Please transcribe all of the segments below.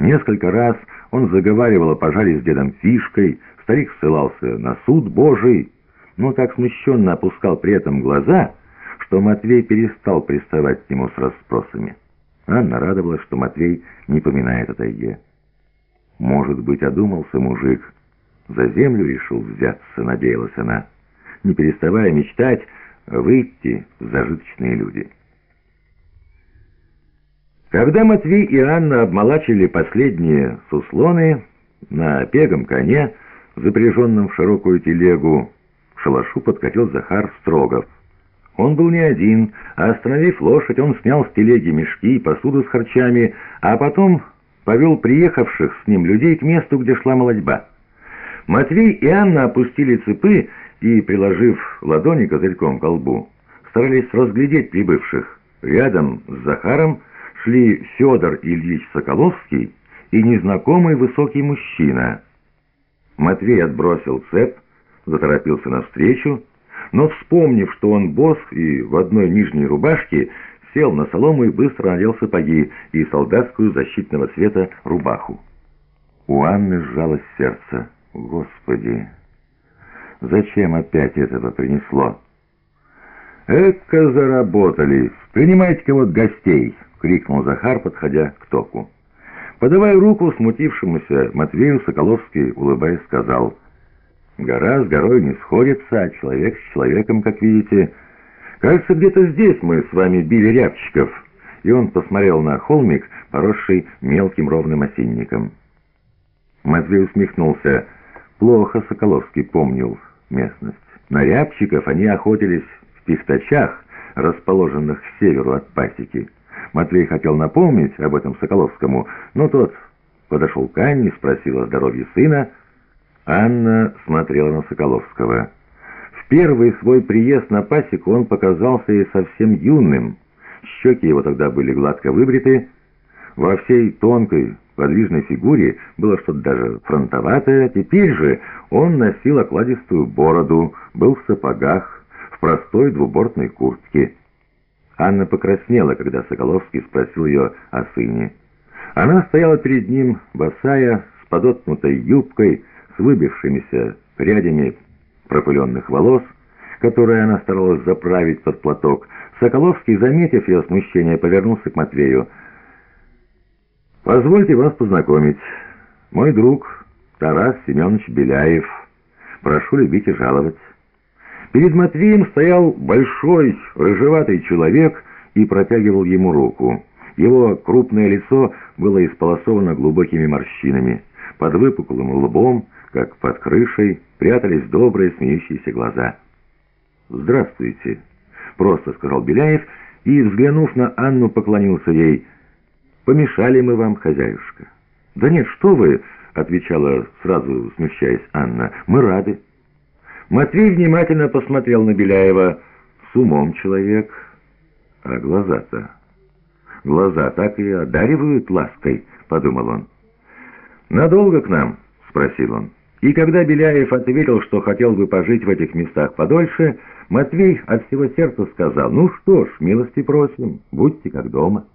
Несколько раз он заговаривал о пожаре с дедом Фишкой, старик ссылался на суд Божий, но так смущенно опускал при этом глаза, что Матвей перестал приставать к нему с расспросами. Анна радовалась, что Матвей не поминает о тайге. Может быть, одумался мужик, за землю решил взяться, надеялась она, не переставая мечтать выйти в зажиточные люди. Когда Матвей и Анна обмолачили последние суслоны на пегом коне, запряженном в широкую телегу, к шалашу подкатил Захар Строгов. Он был не один, а остановив лошадь, он снял с телеги мешки и посуду с харчами, а потом повел приехавших с ним людей к месту, где шла молодьба. Матвей и Анна опустили цепы и, приложив ладони козырьком к колбу, старались разглядеть прибывших. Рядом с Захаром шли Федор Ильич Соколовский и незнакомый высокий мужчина. Матвей отбросил цеп, заторопился навстречу, но, вспомнив, что он босс и в одной нижней рубашке, сел на солому и быстро надел сапоги и солдатскую защитного цвета рубаху. У Анны сжалось сердце. «Господи, зачем опять этого принесло?» «Эка заработали! Принимайте-ка вот гостей!» — крикнул Захар, подходя к току. Подавая руку смутившемуся Матвею, Соколовский, улыбаясь, сказал, «Гора с горой не сходится, а человек с человеком, как видите. Кажется, где-то здесь мы с вами били рябчиков». И он посмотрел на холмик, поросший мелким ровным осинником. Матвей усмехнулся. Плохо Соколовский помнил местность. На рябчиков они охотились в пихтачах, расположенных к северу от пасеки. Матвей хотел напомнить об этом Соколовскому, но тот подошел к Анне, спросил о здоровье сына. Анна смотрела на Соколовского. В первый свой приезд на пасеку он показался ей совсем юным. Щеки его тогда были гладко выбриты. Во всей тонкой, подвижной фигуре было что-то даже фронтоватое. Теперь же он носил окладистую бороду, был в сапогах, в простой двубортной куртке. Анна покраснела, когда Соколовский спросил ее о сыне. Она стояла перед ним, босая, с подоткнутой юбкой, с выбившимися прядями пропыленных волос, которые она старалась заправить под платок. Соколовский, заметив ее смущение, повернулся к Матвею. «Позвольте вас познакомить. Мой друг Тарас Семенович Беляев. Прошу любить и жаловать». Перед Матвеем стоял большой, рыжеватый человек и протягивал ему руку. Его крупное лицо было исполосовано глубокими морщинами. Под выпуклым лбом, как под крышей, прятались добрые смеющиеся глаза. «Здравствуйте», — просто сказал Беляев и, взглянув на Анну, поклонился ей. «Помешали мы вам, хозяюшка». «Да нет, что вы», — отвечала сразу, смущаясь Анна, — «мы рады». Матвей внимательно посмотрел на Беляева. С умом человек, а глаза-то... Глаза так и одаривают лаской, подумал он. «Надолго к нам?» — спросил он. И когда Беляев ответил, что хотел бы пожить в этих местах подольше, Матвей от всего сердца сказал, «Ну что ж, милости просим, будьте как дома».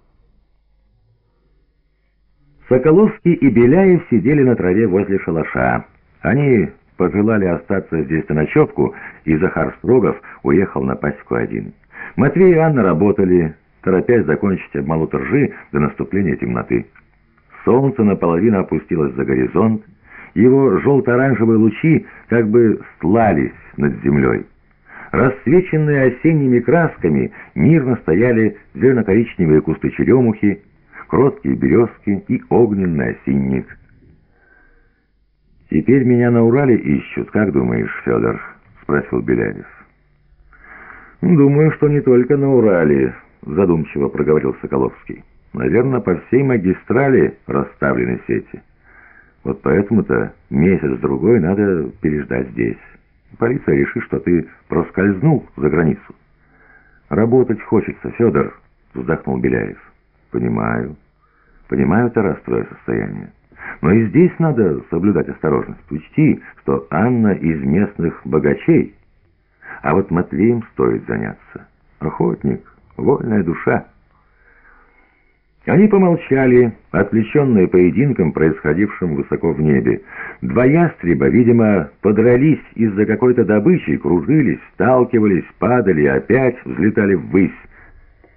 Соколовский и Беляев сидели на траве возле шалаша. Они пожелали остаться здесь на ночевку, и Захар Строгов уехал на пасеку один. Матвей и Анна работали, торопясь закончить обмолот ржи до наступления темноты. Солнце наполовину опустилось за горизонт, его желто-оранжевые лучи как бы стлались над землей. Расцвеченные осенними красками мирно стояли зелено-коричневые кусты черемухи, кроткие березки и огненный осинник — «Теперь меня на Урале ищут, как думаешь, Федор?» — спросил Беляев. «Думаю, что не только на Урале», — задумчиво проговорил Соколовский. «Наверное, по всей магистрали расставлены сети. Вот поэтому-то месяц-другой надо переждать здесь. Полиция решит, что ты проскользнул за границу». «Работать хочется, Федор», — вздохнул Беляев. «Понимаю. Понимаю, Тарас, твое состояние. Но и здесь надо соблюдать осторожность. Учти, что Анна из местных богачей, а вот Матвеем стоит заняться. Охотник, вольная душа. Они помолчали, отвлеченные поединком, происходившим высоко в небе. Два ястреба, видимо, подрались из-за какой-то добычи, кружились, сталкивались, падали опять взлетали ввысь.